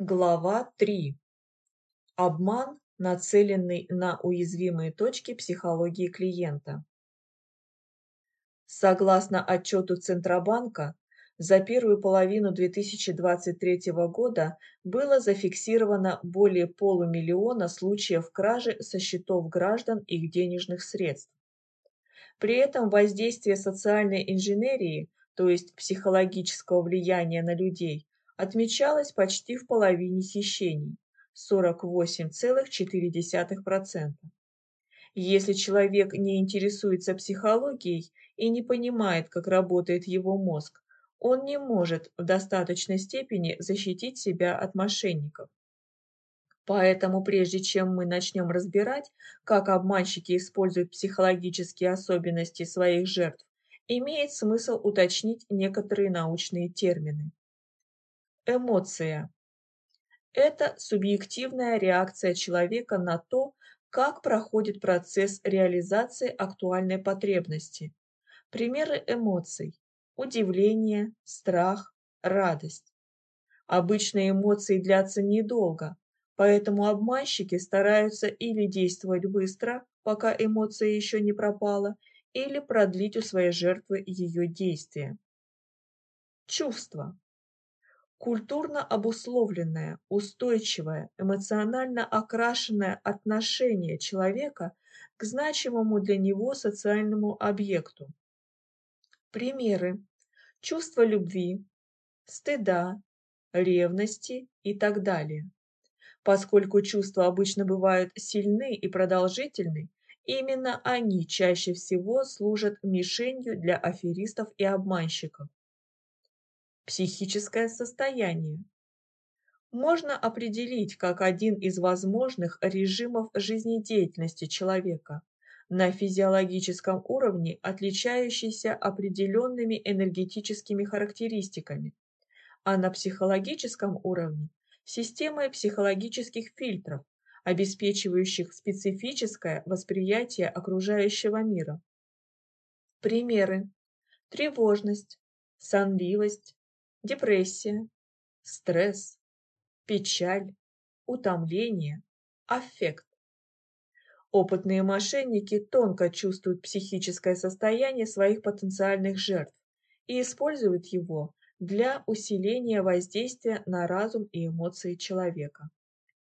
Глава 3. Обман, нацеленный на уязвимые точки психологии клиента. Согласно отчету Центробанка, за первую половину 2023 года было зафиксировано более полумиллиона случаев кражи со счетов граждан их денежных средств. При этом воздействие социальной инженерии, то есть психологического влияния на людей, отмечалось почти в половине хищений – 48,4%. Если человек не интересуется психологией и не понимает, как работает его мозг, он не может в достаточной степени защитить себя от мошенников. Поэтому прежде чем мы начнем разбирать, как обманщики используют психологические особенности своих жертв, имеет смысл уточнить некоторые научные термины. Эмоция – это субъективная реакция человека на то, как проходит процесс реализации актуальной потребности. Примеры эмоций – удивление, страх, радость. Обычно эмоции длятся недолго, поэтому обманщики стараются или действовать быстро, пока эмоция еще не пропала, или продлить у своей жертвы ее действие. Чувство. Культурно обусловленное, устойчивое, эмоционально окрашенное отношение человека к значимому для него социальному объекту. Примеры. Чувство любви, стыда, ревности и так далее. Поскольку чувства обычно бывают сильны и продолжительны, именно они чаще всего служат мишенью для аферистов и обманщиков. Психическое состояние. Можно определить как один из возможных режимов жизнедеятельности человека, на физиологическом уровне отличающийся определенными энергетическими характеристиками, а на психологическом уровне – системой психологических фильтров, обеспечивающих специфическое восприятие окружающего мира. Примеры. Тревожность, сонливость, депрессия, стресс, печаль, утомление, аффект. Опытные мошенники тонко чувствуют психическое состояние своих потенциальных жертв и используют его для усиления воздействия на разум и эмоции человека.